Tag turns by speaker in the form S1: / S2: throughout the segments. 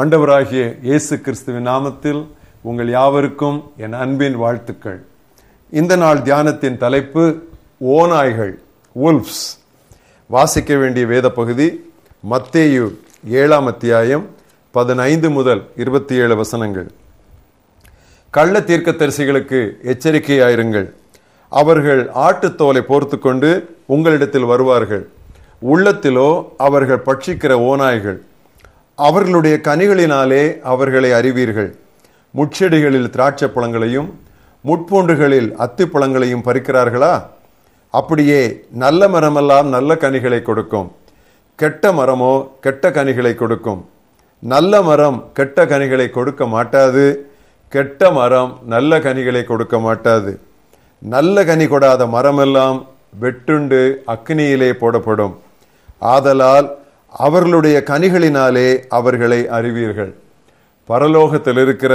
S1: ஆண்டவராகிய இயேசு கிறிஸ்துவின் நாமத்தில் உங்கள் யாவருக்கும் என் அன்பின் வாழ்த்துக்கள் இந்த நாள் தியானத்தின் தலைப்பு ஓநாய்கள் உல்ஃப்ஸ் வாசிக்க வேண்டிய வேத பகுதி மத்தேயு ஏழாம் அத்தியாயம் பதினைந்து முதல் இருபத்தி ஏழு வசனங்கள் கள்ள தீர்க்க தரிசிகளுக்கு எச்சரிக்கையாயிருங்கள் அவர்கள் ஆட்டுத்தோலை போர்த்து கொண்டு உங்களிடத்தில் வருவார்கள் உள்ளத்திலோ அவர்கள் பட்சிக்கிற ஓநாய்கள் அவர்களுடைய கனிகளினாலே அவர்களை அறிவீர்கள் முட்செடிகளில் திராட்சை பழங்களையும் முட்பூண்டுகளில் அத்தி பழங்களையும் பறிக்கிறார்களா அப்படியே நல்ல மரமெல்லாம் நல்ல கனிகளை கொடுக்கும் கெட்ட மரமோ கெட்ட கனிகளை கொடுக்கும் நல்ல மரம் கெட்ட கனிகளை கொடுக்க மாட்டாது கெட்ட மரம் நல்ல கனிகளை கொடுக்க மாட்டாது நல்ல கனி கொடாத மரமெல்லாம் வெட்டுண்டு அக்னியிலே போடப்படும் ஆதலால் அவர்களுடைய கனிகளினாலே அவர்களை அறிவீர்கள் பரலோகத்தில் இருக்கிற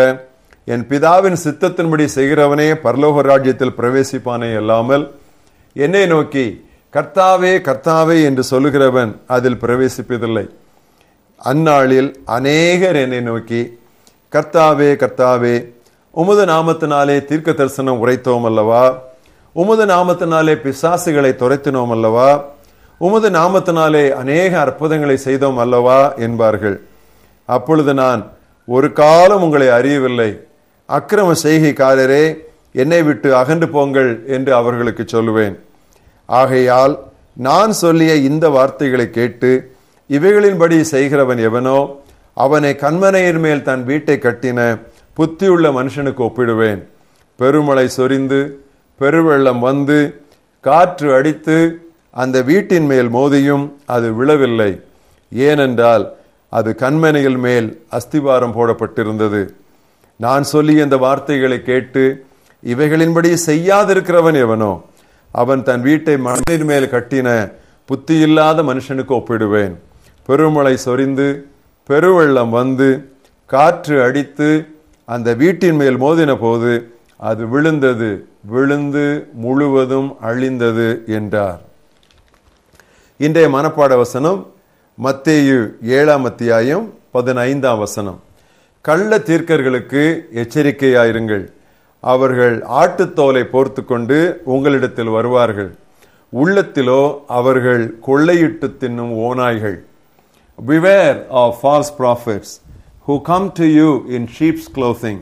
S1: என் பிதாவின் சித்தத்தின்படி செய்கிறவனே பரலோக ராஜ்யத்தில் பிரவேசிப்பானே அல்லாமல் என்னை நோக்கி கர்த்தாவே கர்த்தாவே என்று சொல்லுகிறவன் அதில் பிரவேசிப்பதில்லை அந்நாளில் அநேகர் என்னை நோக்கி கர்த்தாவே கர்த்தாவே உமது நாமத்தினாலே தீர்க்க தரிசனம் உரைத்தோம் அல்லவா உமது நாமத்தினாலே பிசாசுகளை துரைத்தினோம் அல்லவா உமது நாமத்தினாலே அநேக அற்புதங்களை செய்தோம் அல்லவா என்பார்கள் அப்பொழுது நான் ஒரு காலம் உங்களை அறியவில்லை அக்கிரம செய்கைக்காரரே என்னை விட்டு அகன்று போங்கள் என்று அவர்களுக்கு சொல்லுவேன் ஆகையால் நான் சொல்லிய இந்த வார்த்தைகளை கேட்டு இவைகளின்படி செய்கிறவன் எவனோ அவனை கண்மனையின் மேல் தன் வீட்டை கட்டின புத்தியுள்ள மனுஷனுக்கு ஒப்பிடுவேன் பெருமழை சொரிந்து பெருவெள்ளம் வந்து காற்று அடித்து அந்த வீட்டின் மேல் மோதியும் அது விழவில்லை ஏனென்றால் அது கண்மனையில் மேல் அஸ்திவாரம் போடப்பட்டிருந்தது நான் சொல்லி இந்த வார்த்தைகளை கேட்டு இவைகளின்படி செய்யாதிருக்கிறவன் எவனோ அவன் தன் வீட்டை மனதின் மேல் கட்டின புத்தியில்லாத மனுஷனுக்கு ஒப்பிடுவேன் பெருமழை சொரிந்து பெருவெள்ளம் வந்து காற்று அடித்து அந்த வீட்டின் மேல் மோதின போது அது விழுந்தது விழுந்து முழுவதும் அழிந்தது என்றார் இன்றைய மனப்பாட வசனம் மத்தேயு ஏழாம் அத்தியாயம் பதினைந்தாம் வசனம் கள்ள தீர்க்கர்களுக்கு எச்சரிக்கையாயிருங்கள் அவர்கள் ஆட்டுத்தோலை போர்த்து கொண்டு உங்களிடத்தில் வருவார்கள் உள்ளத்திலோ அவர்கள் கொள்ளையிட்டு தின்னும் ஓநாய்கள் beware of false prophets who come to you in sheep's clothing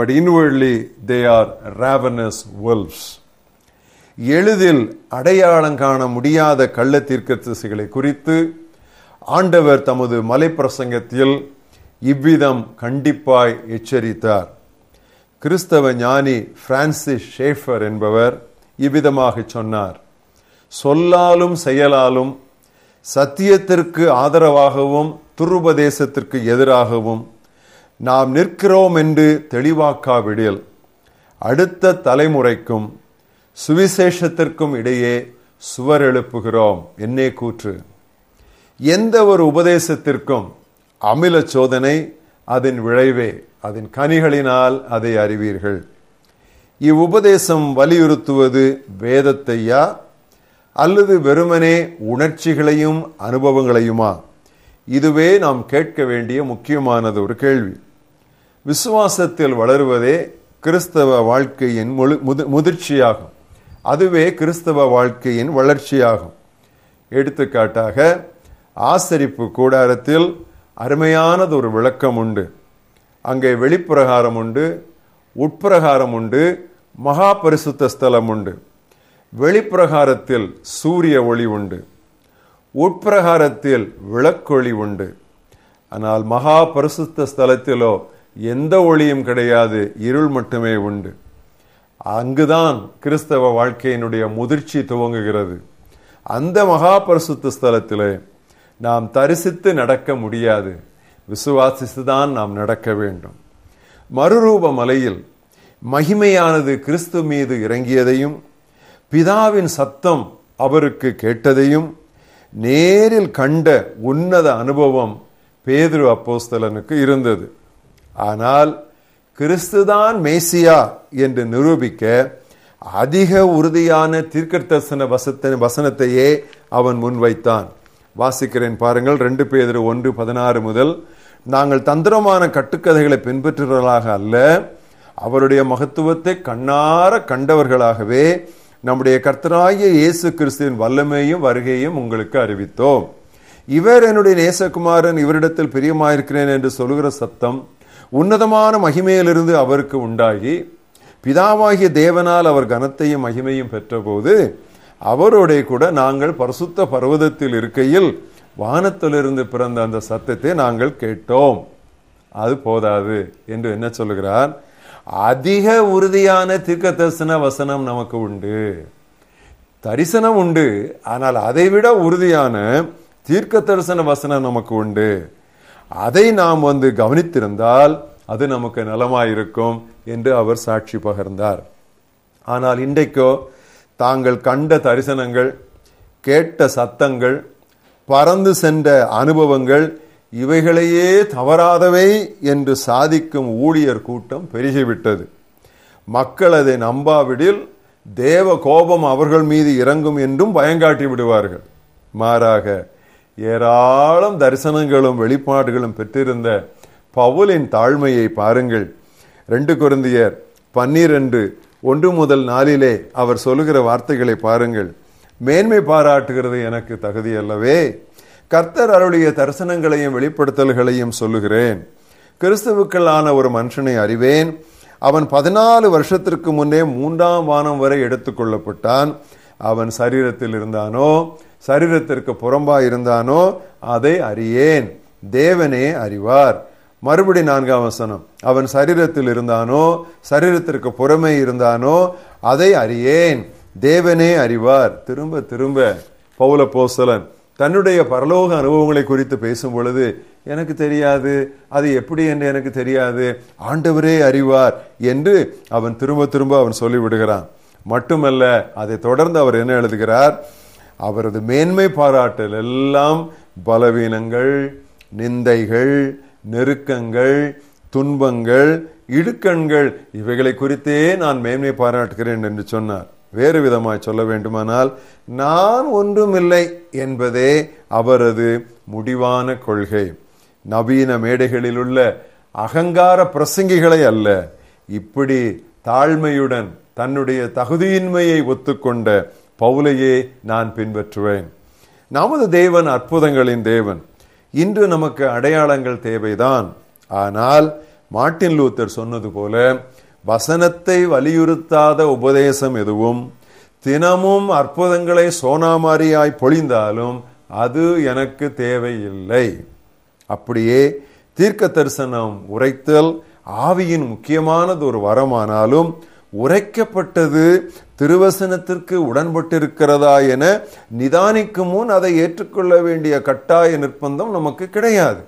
S1: but inwardly they are ravenous wolves எளிதில் அடையாளம் காண முடியாத கள்ள திசைகளை குறித்து ஆண்டவர் தமது மலைப்பிரசங்கத்தில் இவ்விதம் கண்டிப்பாய் எச்சரித்தார் கிறிஸ்தவ ஞானி பிரான்சிஸ் ஷேஃபர் என்பவர் இவ்விதமாக சொன்னார் சொல்லாலும் செயலாலும் சத்தியத்திற்கு ஆதரவாகவும் துருபதேசத்திற்கு எதிராகவும் நாம் நிற்கிறோம் என்று தெளிவாக்காவிடில் அடுத்த தலைமுறைக்கும் சுவிசேஷத்திற்கும் இடையே சுவர் எழுப்புகிறோம் என்னே கூற்று எந்த ஒரு உபதேசத்திற்கும் அமில சோதனை அதன் விளைவே அதன் கனிகளினால் அதை அறிவீர்கள் இவ்வுபதேசம் வலியுறுத்துவது வேதத்தையா அல்லது வெறுமனே உணர்ச்சிகளையும் அனுபவங்களையுமா இதுவே நாம் கேட்க வேண்டிய முக்கியமானது ஒரு கேள்வி விசுவாசத்தில் வளருவதே கிறிஸ்தவ வாழ்க்கையின் முழு முதிர்ச்சியாகும் அதுவே கிறிஸ்தவ வாழ்க்கையின் வளர்ச்சியாகும் எடுத்துக்காட்டாக ஆசரிப்பு கூடாரத்தில் அருமையானது ஒரு விளக்கம் உண்டு அங்கே வெளிப்பிரகாரம் உண்டு உட்பிரகாரம் உண்டு மகா பரிசுத்த ஸ்தலம் உண்டு வெளிப்பிரகாரத்தில் சூரிய ஒளி உண்டு உட்பிரகாரத்தில் விளக்கொளி உண்டு ஆனால் மகா பரிசுத்த ஸ்தலத்திலோ எந்த ஒளியும் கிடையாது இருள் மட்டுமே உண்டு அங்குதான் கிறிஸ்தவ வாழ்க்கையினுடைய முதிர்ச்சி துவங்குகிறது அந்த மகா ஸ்தலத்திலே நாம் தரிசித்து நடக்க முடியாது விசுவாசித்துதான் நாம் நடக்க வேண்டும் மறுரூப மலையில் மகிமையானது கிறிஸ்து மீது இறங்கியதையும் பிதாவின் சத்தம் அவருக்கு கேட்டதையும் நேரில் கண்ட உன்னத அனுபவம் பேதுரு அப்போஸ்தலனுக்கு இருந்தது ஆனால் கிறிஸ்துதான் மேசியா என்று நிரூபிக்க அதிக உறுதியான தீர்க்கதர்சன வசத்தின் வசனத்தையே அவன் முன்வைத்தான் வாசிக்கிறேன் பாருங்கள் ரெண்டு பேர் ஒன்று பதினாறு முதல் நாங்கள் தந்திரமான கட்டுக்கதைகளை பின்பற்றுவர்களாக அல்ல அவருடைய மகத்துவத்தை கண்ணார கண்டவர்களாகவே நம்முடைய கர்த்தராய இயேசு கிறிஸ்துவின் வல்லமையும் வருகையும் உங்களுக்கு அறிவித்தோம் இவர் என்னுடைய நேசகுமாரன் இவரிடத்தில் பிரியமாயிருக்கிறேன் என்று சொல்கிற சத்தம் உன்னதமான மகிமையிலிருந்து அவருக்கு உண்டாகி பிதாவாகிய தேவனால் அவர் கனத்தையும் மகிமையும் பெற்றபோது அவரோடைய கூட நாங்கள் பரிசுத்த பர்வதத்தில் இருக்கையில் வானத்திலிருந்து பிறந்த அந்த சத்தத்தை நாங்கள் கேட்டோம் அது போதாது என்று என்ன சொல்லுகிறார் அதிக உறுதியான தீர்க்க தரிசன வசனம் நமக்கு உண்டு தரிசனம் உண்டு ஆனால் அதைவிட உறுதியான தீர்க்க தரிசன வசனம் நமக்கு உண்டு அதை நாம் வந்து கவனித்திருந்தால் அது நமக்கு நலமாயிருக்கும் என்று அவர் சாட்சி பகர்ந்தார் ஆனால் இன்றைக்கோ தாங்கள் கண்ட தரிசனங்கள் கேட்ட சத்தங்கள் பறந்து சென்ற அனுபவங்கள் இவைகளையே தவறாதவை என்று சாதிக்கும் ஊழியர் கூட்டம் பெருகிவிட்டது மக்கள் அதை நம்பாவிடில் தேவ கோபம் அவர்கள் மீது இறங்கும் என்றும் பயங்காட்டி விடுவார்கள் மாறாக ஏராளம் தரிசனங்களும் வெளிப்பாடுகளும் பெற்றிருந்த பவுலின் தாழ்மையை பாருங்கள் ரெண்டு குருந்தியர் பன்னிரண்டு ஒன்று முதல் நாளிலே அவர் சொல்லுகிற வார்த்தைகளை பாருங்கள் மேன்மை பாராட்டுகிறது எனக்கு தகுதி அல்லவே கர்த்தர் அருளிய தரிசனங்களையும் வெளிப்படுத்தல்களையும் சொல்லுகிறேன் கிறிஸ்துவுக்களான ஒரு மனுஷனை அறிவேன் அவன் பதினாலு வருஷத்திற்கு முன்னே மூன்றாம் வானம் வரை எடுத்துக்கொள்ளப்பட்டான் அவன் சரீரத்தில் இருந்தானோ சரீரத்திற்கு புறம்பாக இருந்தானோ அதை அறியேன் தேவனே அறிவார் மறுபடி நான்காம் வசனம் அவன் சரீரத்தில் இருந்தானோ சரீரத்திற்கு புறமே இருந்தானோ அதை அறியேன் தேவனே அறிவார் திரும்ப திரும்ப பௌல போசலன் தன்னுடைய பரலோக அனுபவங்களை குறித்து பேசும் பொழுது எனக்கு தெரியாது அது எப்படி என்று எனக்கு தெரியாது ஆண்டவரே அறிவார் என்று அவன் திரும்ப திரும்ப அவன் சொல்லிவிடுகிறான் மட்டுமல்ல அதை தொடர்ந்து அவர் என்ன எழுதுகிறார் அவரது மேன்மை பாராட்டல் எல்லாம் பலவீனங்கள் நிந்தைகள் நெருக்கங்கள் துன்பங்கள் இடுக்கண்கள் இவைகளை குறித்தே நான் மேன்மை பாராட்டுகிறேன் என்று சொன்னார் வேறு விதமாய் சொல்ல வேண்டுமானால் நான் ஒன்றுமில்லை என்பதே அவரது முடிவான கொள்கை நவீன மேடைகளில் உள்ள அகங்கார பிரசங்கிகளை அல்ல இப்படி தாழ்மையுடன் தன்னுடைய தகுதியின்மையை ஒத்துக்கொண்ட பவுலையே நான் பின்பற்றுவேன் நமது தேவன் அற்புதங்களின் தேவன் இன்று நமக்கு அடையாளங்கள் தேவைதான் ஆனால் மார்டின் லூத்தர் சொன்னது போல வசனத்தை வலியுறுத்தாத உபதேசம் எதுவும் தினமும் அற்புதங்களை சோனாமாரியாய் பொழிந்தாலும் அது எனக்கு தேவையில்லை அப்படியே தீர்க்க தரிசனம் உரைத்தல் ஆவியின் முக்கியமானது ஒரு வரமானாலும் உரைக்கப்பட்டது திருவசனத்திற்கு உடன்பட்டிருக்கிறதா என நிதானிக்கும் முன் அதை ஏற்றுக்கொள்ள வேண்டிய கட்டாய நிர்பந்தம் நமக்கு கிடையாது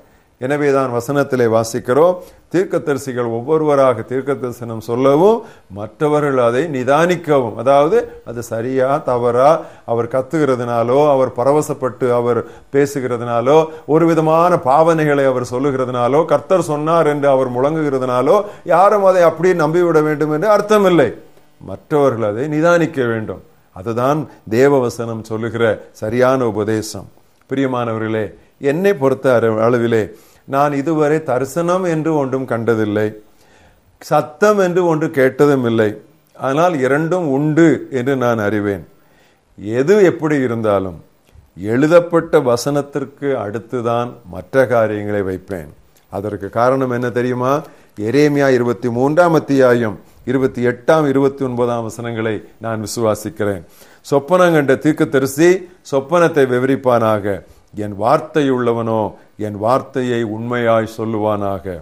S1: எனவே தான் வசனத்திலே வாசிக்கிறோம் தீர்க்க தரிசிகள் ஒவ்வொருவராக தீர்க்க தரிசனம் சொல்லவும் மற்றவர்கள் அதை நிதானிக்கவும் அதாவது அது சரியா தவறா அவர் கத்துகிறதுனாலோ அவர் பரவசப்பட்டு அவர் பேசுகிறதுனாலோ ஒரு விதமான பாவனைகளை அவர் சொல்லுகிறதுனாலோ கர்த்தர் சொன்னார் என்று அவர் முழங்குகிறதுனாலோ யாரும் அதை அப்படியே நம்பிவிட வேண்டும் என்று அர்த்தமில்லை மற்றவர்கள் அதை நிதானிக்க வேண்டும் அதுதான் வசனம் சொல்லுகிற சரியான உபதேசம் பிரியமானவர்களே என்னை பொறுத்த அளவிலே நான் இதுவரை தரிசனம் என்று ஒன்றும் கண்டதில்லை சத்தம் என்று ஒன்று கேட்டதும் இல்லை ஆனால் இரண்டும் உண்டு என்று நான் அறிவேன் எது எப்படி இருந்தாலும் எழுதப்பட்ட வசனத்திற்கு அடுத்துதான் மற்ற காரியங்களை வைப்பேன் அதற்கு காரணம் என்ன தெரியுமா எரேமியா இருபத்தி மூன்றாம் அத்தியாயம் இருபத்தி எட்டாம் இருபத்தி ஒன்பதாம் வசனங்களை நான் விசுவாசிக்கிறேன் சொப்பனம் கண்ட தீர்க்க தரிசி சொப்பனத்தை விவரிப்பானாக என் வார்த்தையுள்ளவனோ என் வார்த்தையை உண்மையாய் சொல்லுவானாக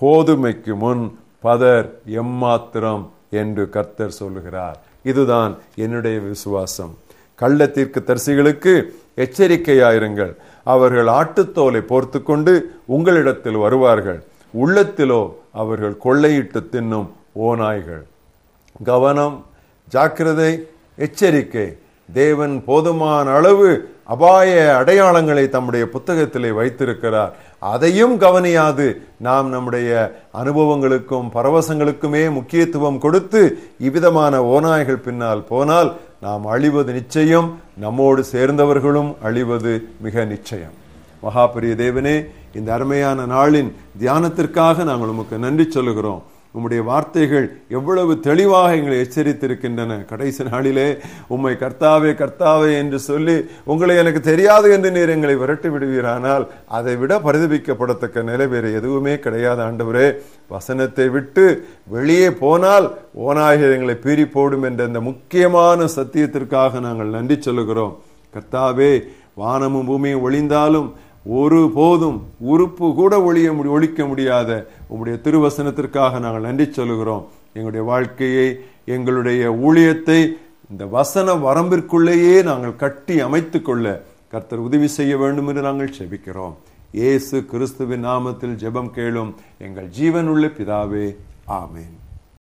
S1: கோதுமைக்கு முன் பதர் எம்மாத்திரம் என்று கர்த்தர் சொல்லுகிறார் இதுதான் என்னுடைய விசுவாசம் கள்ளத்திற்கு தரிசிகளுக்கு எச்சரிக்கையாயிருங்கள் அவர்கள் ஆட்டுத்தோலை போர்த்து கொண்டு உங்களிடத்தில் வருவார்கள் உள்ளத்திலோ அவர்கள் கொள்ளையிட்டு தின்னும் ஓநாய்கள் கவனம் ஜாக்கிரதை எச்சரிக்கை தேவன் போதுமான அளவு அபாய அடையாளங்களை தம்முடைய புத்தகத்திலே வைத்திருக்கிறார் அதையும் கவனியாது நாம் நம்முடைய அனுபவங்களுக்கும் பரவசங்களுக்குமே முக்கியத்துவம் கொடுத்து இவ்விதமான ஓநாய்கள் பின்னால் போனால் நாம் அழிவது நிச்சயம் நம்மோடு சேர்ந்தவர்களும் அழிவது மிக நிச்சயம் மகாபரிய தேவனே இந்த அருமையான நாளின் தியானத்திற்காக நாங்கள் உமக்கு நன்றி சொல்லுகிறோம் உம்முடைய வார்த்தைகள் எவ்வளவு தெளிவாக எங்களை எச்சரித்திருக்கின்றன கடைசி நாளிலே உம்மை கர்த்தாவே கர்த்தாவே என்று சொல்லி உங்களை எனக்கு தெரியாது என்று நீர் எங்களை விரட்டி விடுவீரானால் அதை விட பரிதபிக்கப்படத்தக்க நிலை வேறு எதுவுமே கிடையாது ஆண்டவரே வசனத்தை விட்டு வெளியே போனால் ஓனாகிற எங்களை பீறி போடும் என்ற இந்த முக்கியமான சத்தியத்திற்காக நாங்கள் நன்றி சொல்லுகிறோம் கர்த்தாவே வானமும் பூமியும் ஒளிந்தாலும் ஒரு போதும் உறுப்பு கூட ஒழிய முடி ஒழிக்க முடியாத உங்களுடைய திருவசனத்திற்காக நாங்கள் நன்றி சொல்கிறோம் எங்களுடைய வாழ்க்கையை எங்களுடைய ஊழியத்தை இந்த வசன வரம்பிற்குள்ளேயே நாங்கள் கட்டி அமைத்து கொள்ள கர்த்தர் உதவி செய்ய வேண்டும் என்று நாங்கள் செபிக்கிறோம் இயேசு கிறிஸ்துவின் நாமத்தில் ஜெபம் கேளும் எங்கள் ஜீவனுள்ள பிதாவே ஆமேன்